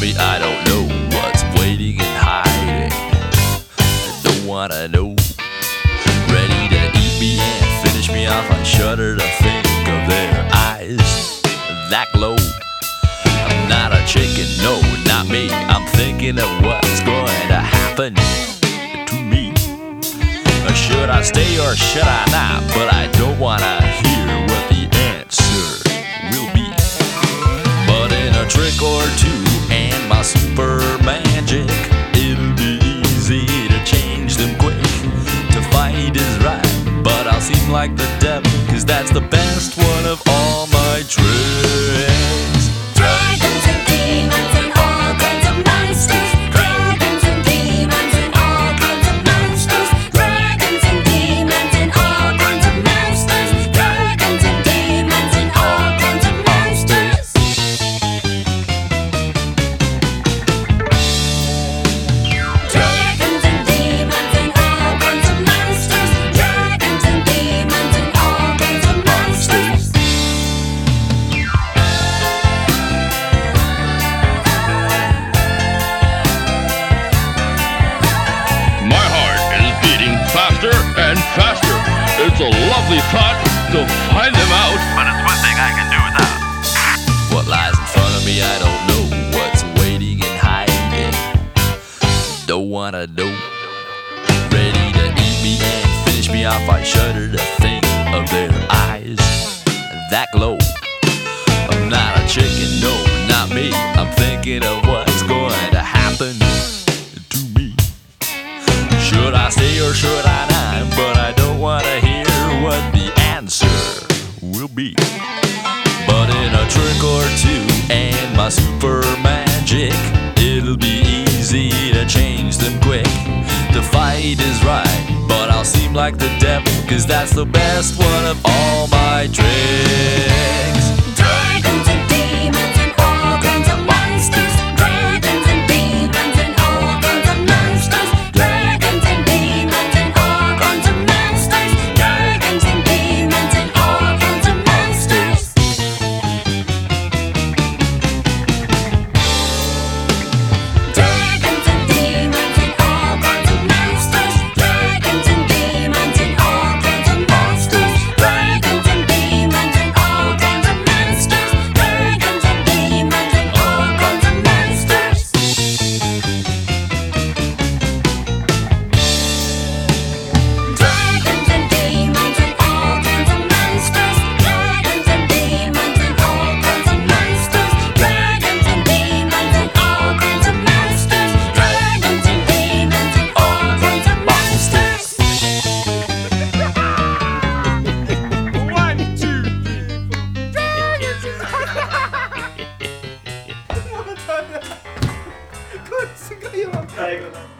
me I don't know what's waiting and hiding. I Don't wanna know. Ready to eat me and finish me off. I shudder to think of their eyes that glow. I'm not a chicken, no, not me. I'm thinking of what's going to happen to me. Should I stay or should I not? But I don't wanna like the devil, cause that's the best one of all a lovely thought to find them out. But it's one thing I can do without. What lies in front of me, I don't know. What's waiting and hiding? Don't wanna know. Ready to eat me and finish me off. I shudder to think of their eyes that glow. I'm not a chicken, no, not me. I'm thinking of what's be. But in a trick or two and my super magic, it'll be easy to change them quick. The fight is right, but I'll seem like the devil, cause that's the best one of all my tricks. 最後だ